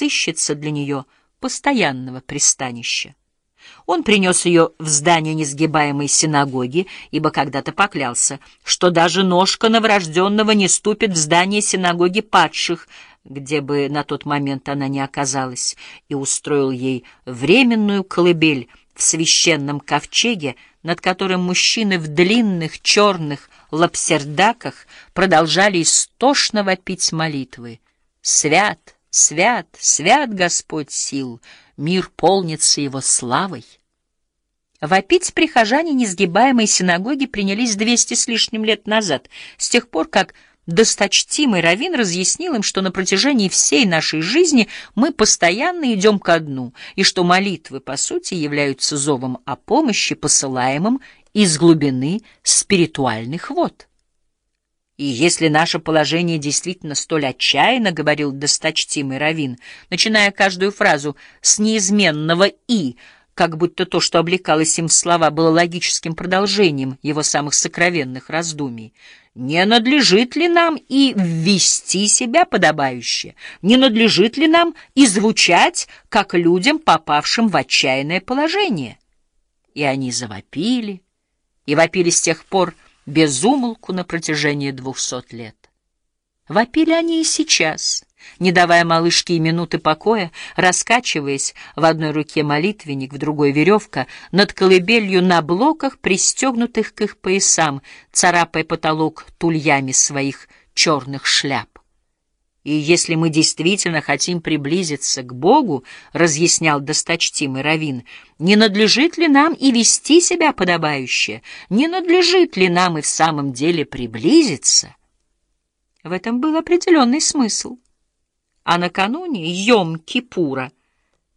сыщется для нее постоянного пристанища. Он принес ее в здание несгибаемой синагоги, ибо когда-то поклялся, что даже ножка новорожденного не ступит в здание синагоги падших, где бы на тот момент она не оказалась, и устроил ей временную колыбель в священном ковчеге, над которым мужчины в длинных черных лапсердаках продолжали истошно вопить молитвы. «Свят, свят, свят Господь сил!» мир полнится его славой. Вопить прихожане несгибаемой синагоги принялись двести с лишним лет назад, с тех пор, как досточтимый Равин разъяснил им, что на протяжении всей нашей жизни мы постоянно идем ко дну, и что молитвы, по сути, являются зовом о помощи, посылаемым из глубины спиритуальных вод. И если наше положение действительно столь отчаянно, — говорил досточтимый Равин, начиная каждую фразу с неизменного «и», как будто то, что облекалось им в слова, было логическим продолжением его самых сокровенных раздумий, не надлежит ли нам и ввести себя подобающе, не надлежит ли нам и звучать, как людям, попавшим в отчаянное положение? И они завопили, и вопили с тех пор, — без умолку на протяжении двухсот лет. Вопили они и сейчас, не давая малышке и минуты покоя, раскачиваясь в одной руке молитвенник, в другой веревка, над колыбелью на блоках, пристегнутых к их поясам, царапая потолок тульями своих черных шляп. И если мы действительно хотим приблизиться к Богу, разъяснял досточтимый Равин, не надлежит ли нам и вести себя подобающе, не надлежит ли нам и в самом деле приблизиться? В этом был определенный смысл. А накануне Йом-Кипура,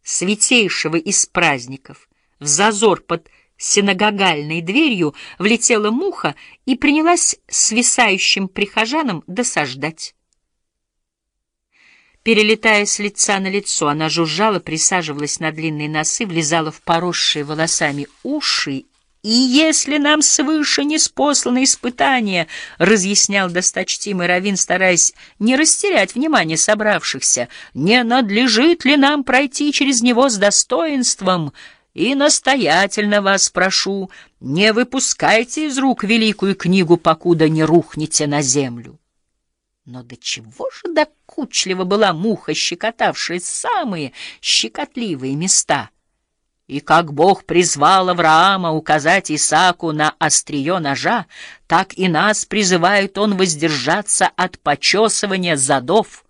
святейшего из праздников, в зазор под синагогальной дверью влетела муха и принялась свисающим прихожанам досаждать. Перелетая с лица на лицо, она жужжала, присаживалась на длинные носы, влезала в поросшие волосами уши. «И если нам свыше не спосланы испытания», — разъяснял досточтимый Равин, стараясь не растерять внимание собравшихся, «не надлежит ли нам пройти через него с достоинством?» И настоятельно вас прошу, не выпускайте из рук великую книгу, покуда не рухнете на землю. Но до чего же докучливо была муха, щекотавшая самые щекотливые места? И как Бог призвал Авраама указать Исааку на острие ножа, так и нас призывает он воздержаться от почесывания задов.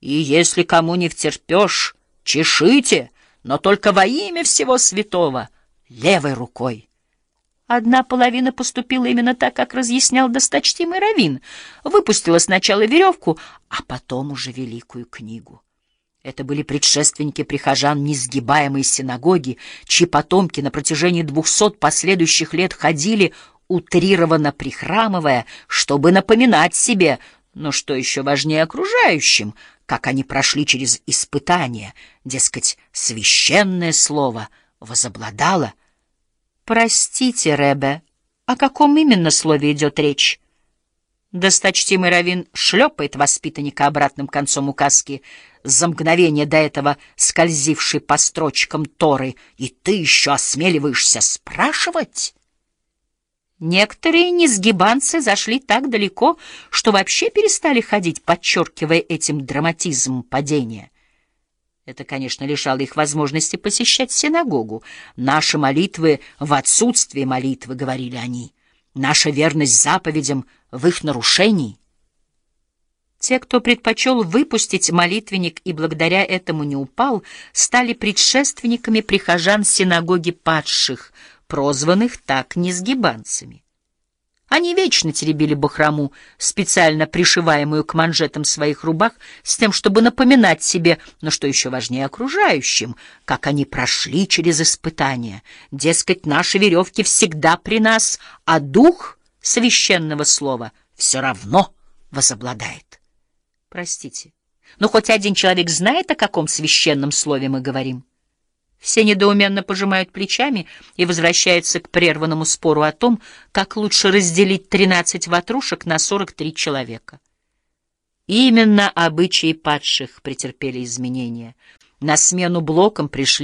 И если кому не втерпешь, чешите, но только во имя всего святого левой рукой. Одна половина поступила именно так, как разъяснял досточтимый Равин. Выпустила сначала веревку, а потом уже великую книгу. Это были предшественники прихожан несгибаемой синагоги, чьи потомки на протяжении двухсот последующих лет ходили, утрированно прихрамывая, чтобы напоминать себе, но что еще важнее окружающим, как они прошли через испытания, дескать, священное слово возобладало — Простите, Ребе, о каком именно слове идет речь? Досточтимый Равин шлепает воспитанника обратным концом указки, за мгновение до этого скользивший по строчкам Торы, и ты еще осмеливаешься спрашивать? Некоторые несгибанцы зашли так далеко, что вообще перестали ходить, подчеркивая этим драматизм падения. Это, конечно, лишало их возможности посещать синагогу. Наши молитвы в отсутствие молитвы, — говорили они. Наша верность заповедям в их нарушении. Те, кто предпочел выпустить молитвенник и благодаря этому не упал, стали предшественниками прихожан синагоги падших, прозванных так несгибанцами. Они вечно теребили бахрому, специально пришиваемую к манжетам своих рубах, с тем, чтобы напоминать себе, но что еще важнее окружающим, как они прошли через испытания. Дескать, наши веревки всегда при нас, а дух священного слова все равно возобладает. Простите, но хоть один человек знает, о каком священном слове мы говорим? Все недоуменно пожимают плечами и возвращаются к прерванному спору о том, как лучше разделить 13 ватрушек на 43 человека. Именно обычаи падших претерпели изменения. На смену блокам пришли